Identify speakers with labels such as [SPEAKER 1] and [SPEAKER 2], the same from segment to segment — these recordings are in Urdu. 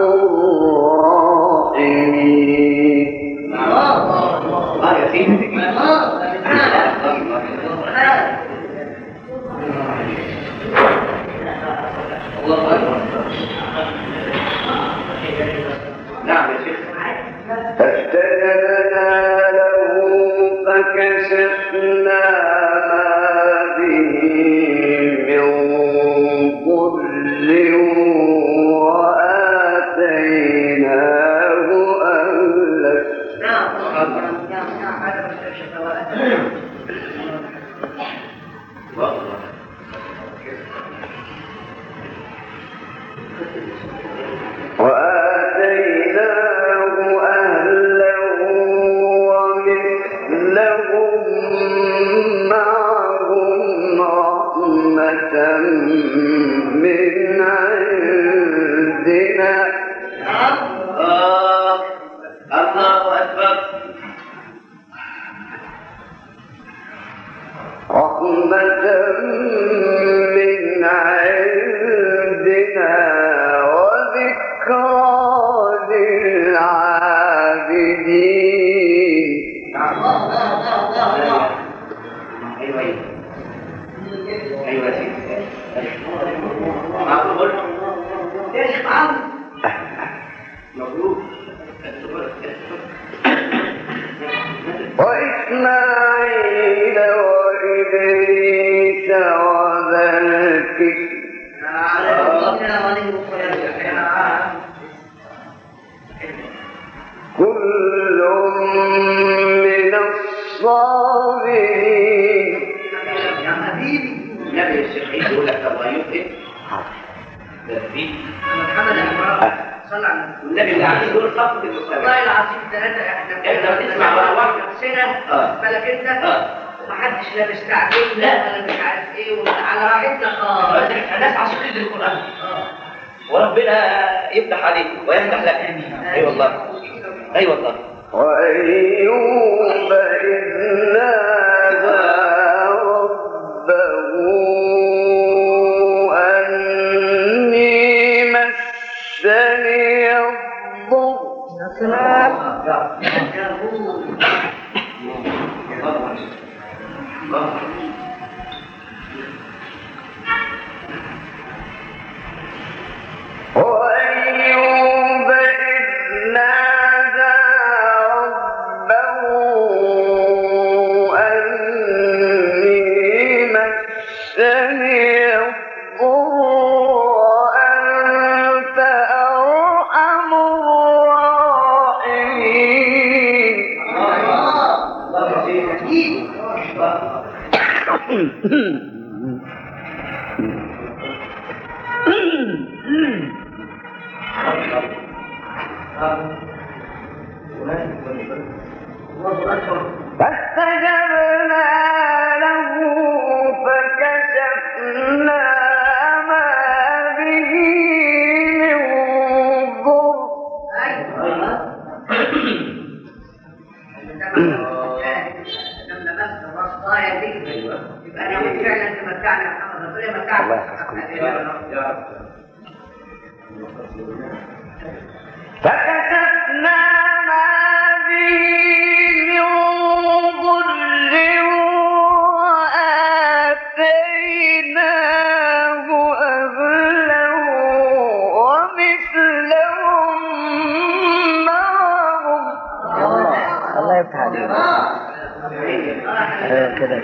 [SPEAKER 1] أرحم وآل كل من الصابرين
[SPEAKER 2] النبي الشيخ عيد يقول لك الله يفتح يمكن ده في والنبي اللي عايز يقول خطة المستمع
[SPEAKER 3] والله العظيم ثلاثة احنا
[SPEAKER 2] إحنا بنسمع ورا واحد.
[SPEAKER 3] نفسنا
[SPEAKER 2] آه.
[SPEAKER 3] انت
[SPEAKER 2] اه
[SPEAKER 3] ومحدش لا مستعجلنا
[SPEAKER 2] لا.
[SPEAKER 3] ولا مش عارف ايه وعلى راحتنا خالص
[SPEAKER 2] الناس عاشقين للقرآن
[SPEAKER 3] اه
[SPEAKER 2] وربنا يفتح عليك ويفتح لك. اي والله. اي والله.
[SPEAKER 1] وايوب إذ
[SPEAKER 4] ايوه كده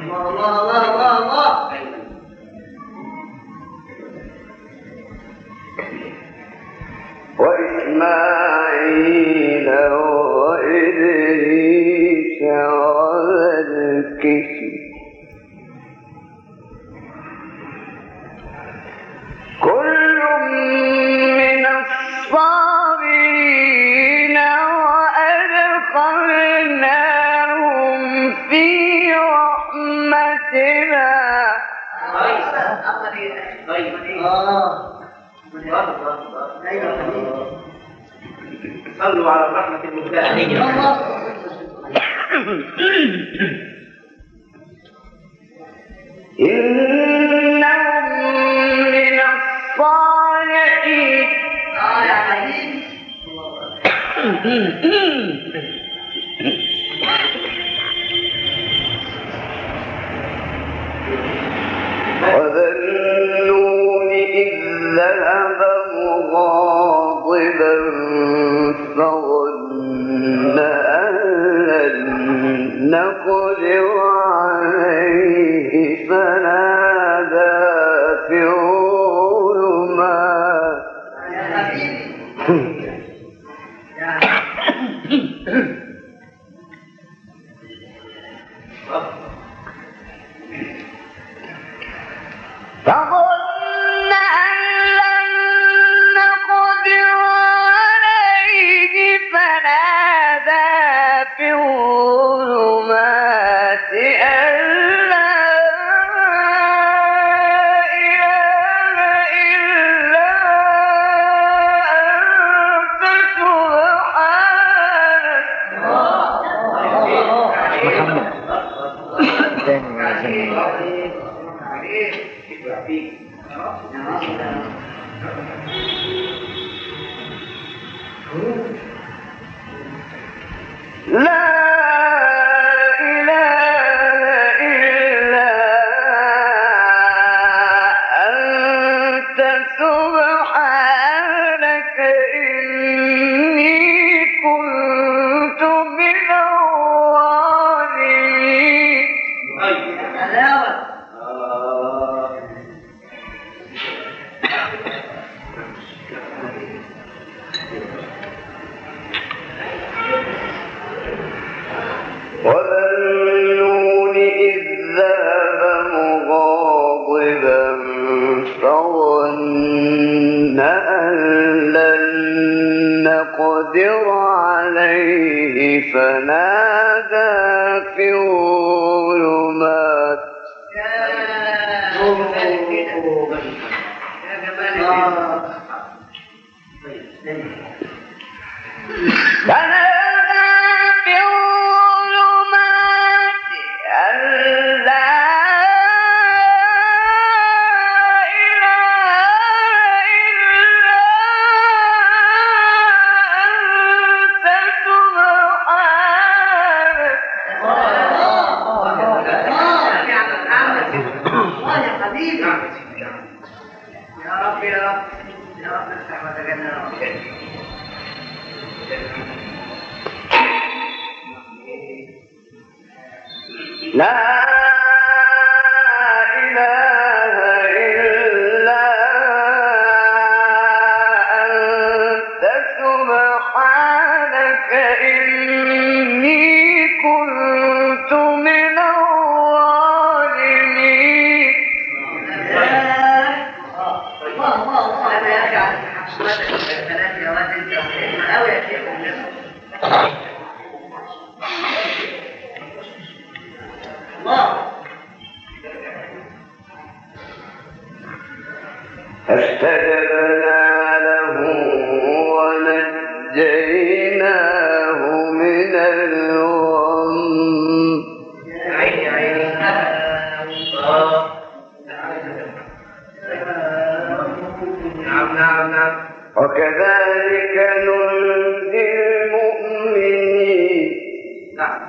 [SPEAKER 4] يا
[SPEAKER 1] نعم
[SPEAKER 2] وكذلك ننجي المؤمنين
[SPEAKER 1] نعم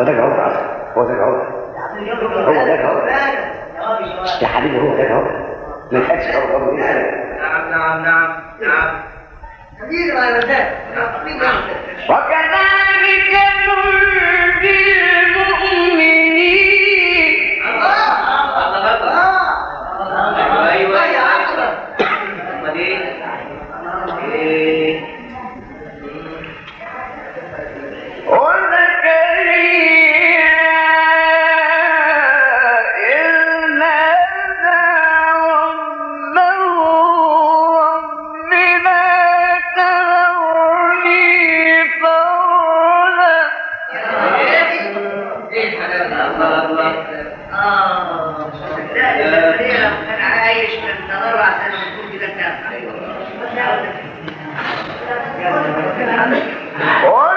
[SPEAKER 2] 我
[SPEAKER 1] 那个 اور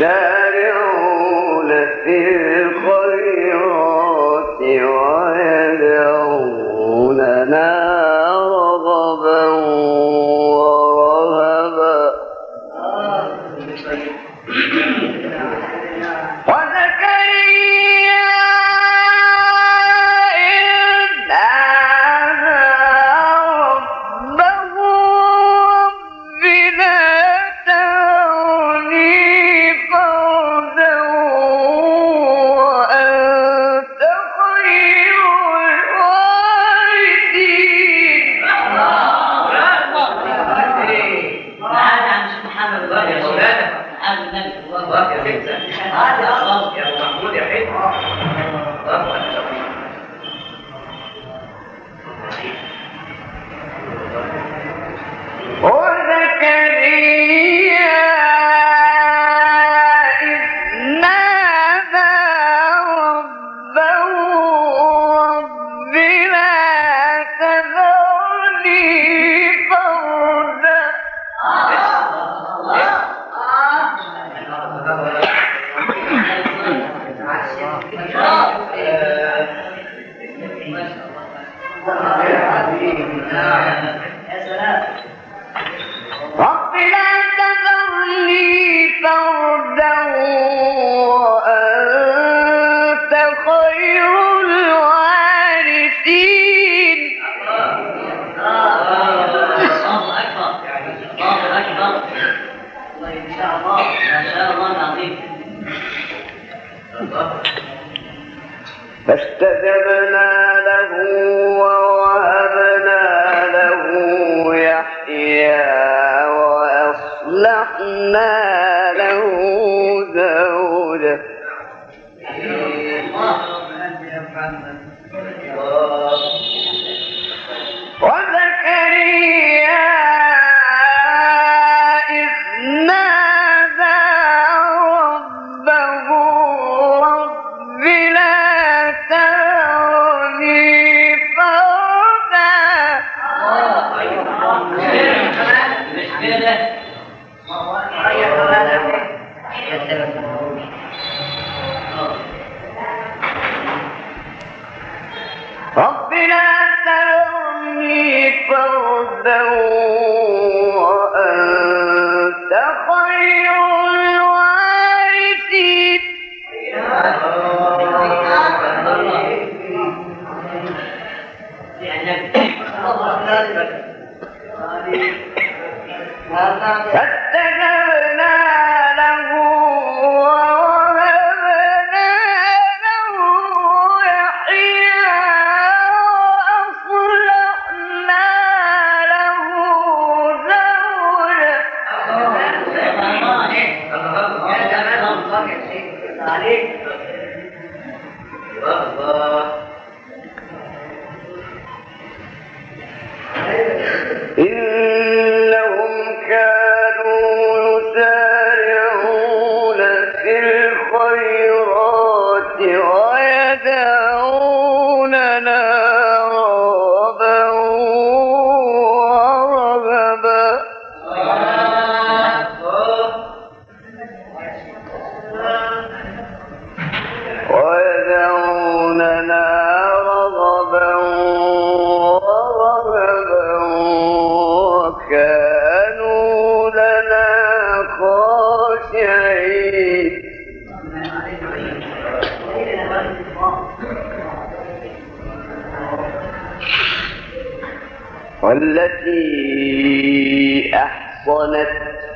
[SPEAKER 5] لا
[SPEAKER 2] ما
[SPEAKER 1] وصلت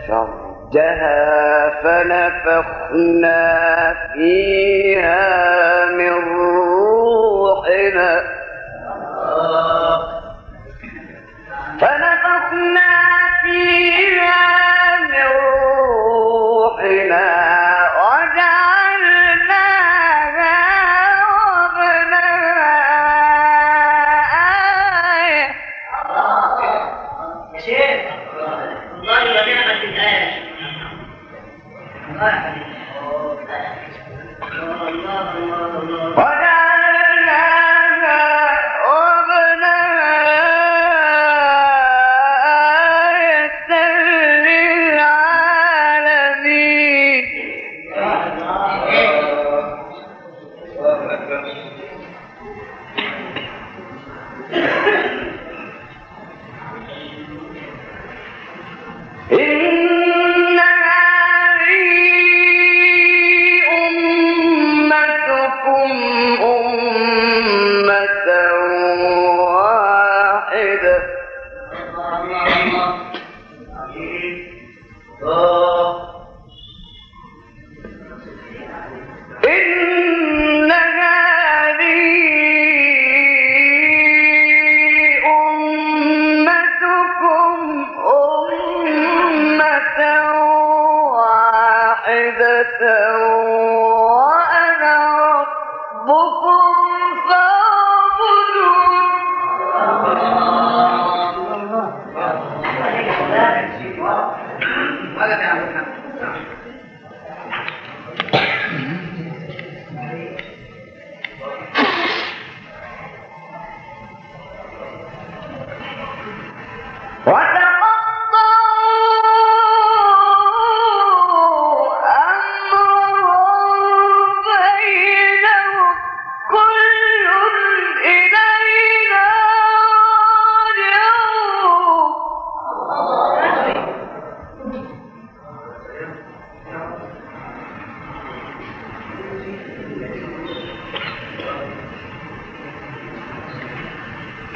[SPEAKER 1] فرجها فنفخنا فيها من روحنا. فنفخنا فيها من روحنا.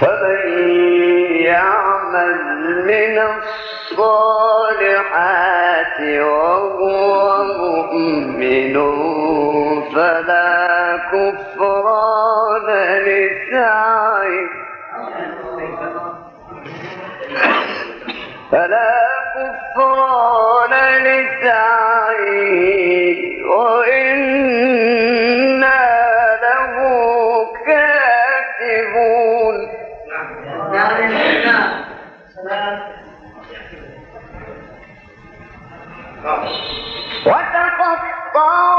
[SPEAKER 1] فمن يعمل من الصالحات وهو مؤمن فلا كفران لسعيه
[SPEAKER 4] پاؤ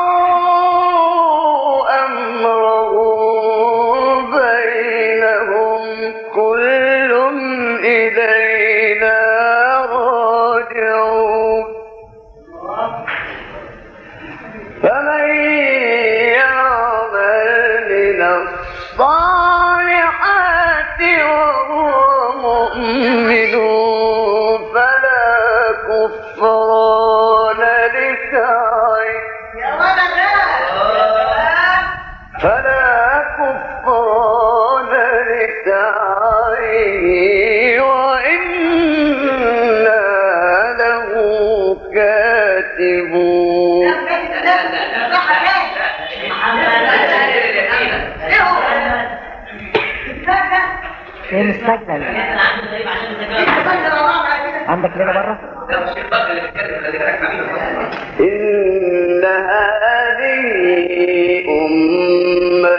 [SPEAKER 4] سجدا عندك كده بره
[SPEAKER 1] إن هذه أمة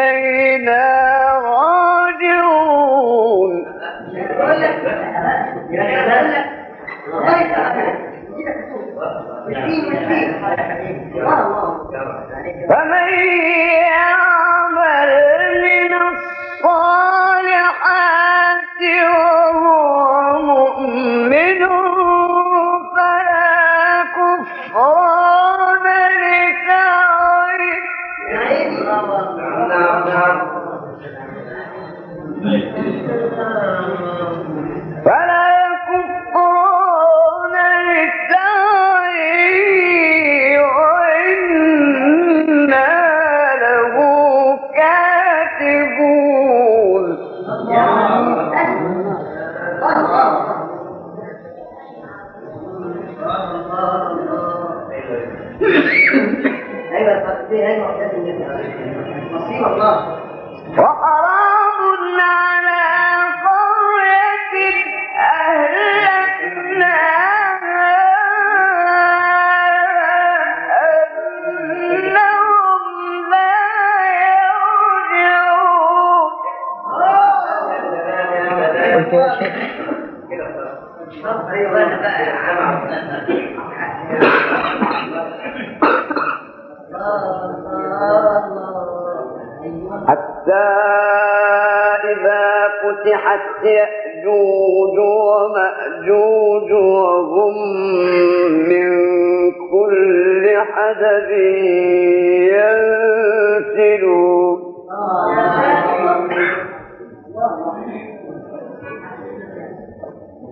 [SPEAKER 1] فمن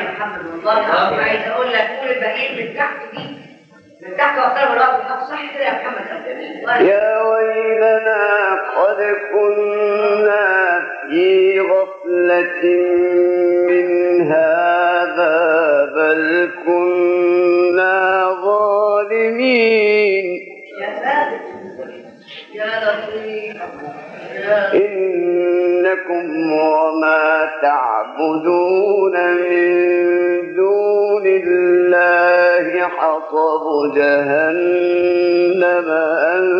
[SPEAKER 4] يا
[SPEAKER 3] محمد والله العظيم عايز اقول لك قول الباقيين من تحت دي من تحت واختار الوقت. الحق صح كده يا محمد. والله
[SPEAKER 1] يا ويلنا قد كنا في غفلة من هذا بل كنا ظالمين.
[SPEAKER 3] يا يا لطيف. يا
[SPEAKER 1] إنكم وما تعبدون الله جهنم أنتم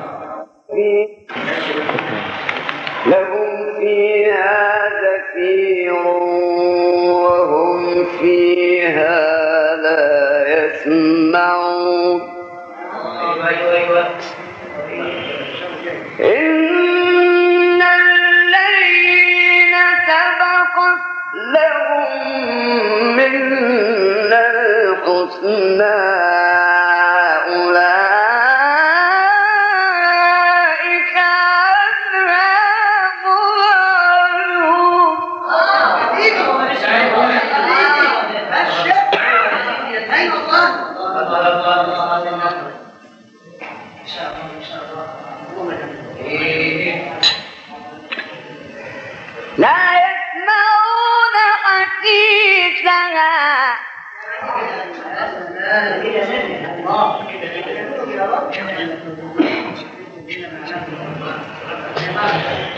[SPEAKER 1] سبقت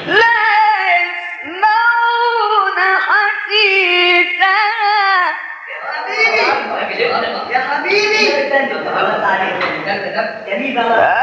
[SPEAKER 1] لا يسمعون حديثها
[SPEAKER 3] يا حبيبي جميل بقى
[SPEAKER 1] لا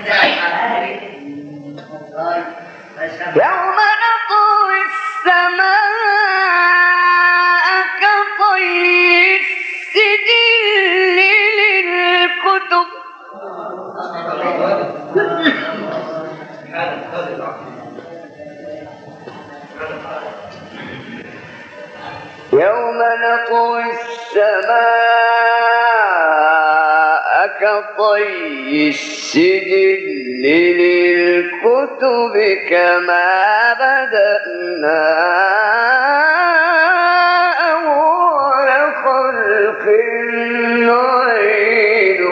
[SPEAKER 1] السماء كطي السجل للكتب كما بدأنا أول خلق نعيده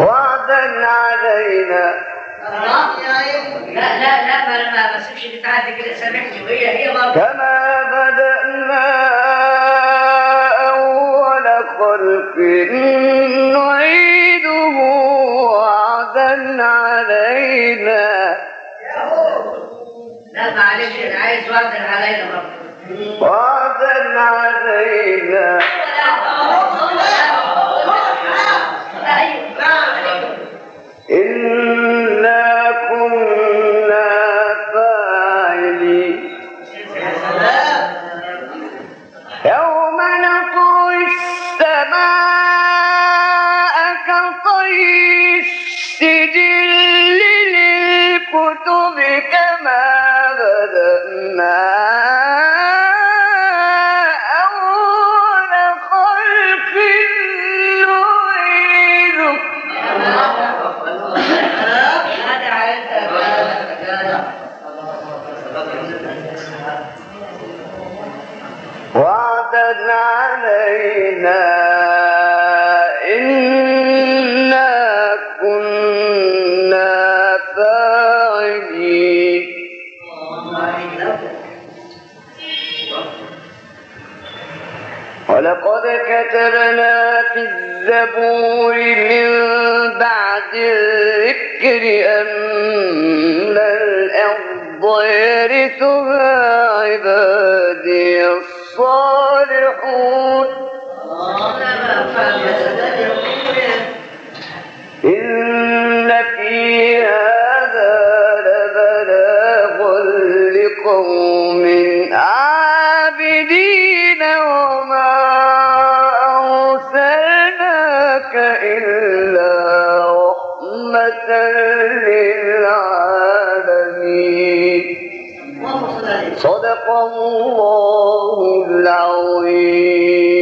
[SPEAKER 1] وعدا علينا
[SPEAKER 3] لا لا لا ما ما بسيبش تتعدي كده سامحني وهي هي برضه
[SPEAKER 1] كما بدأنا أول خلق نعيده وعدا علينا.
[SPEAKER 3] لا معلش عايز وعد علينا برضه
[SPEAKER 1] وعدا علينا. كتبنا في الزبور من بعد الذكر أن الأرض يرثها عبادي الصالحون إن صدق الله العظيم.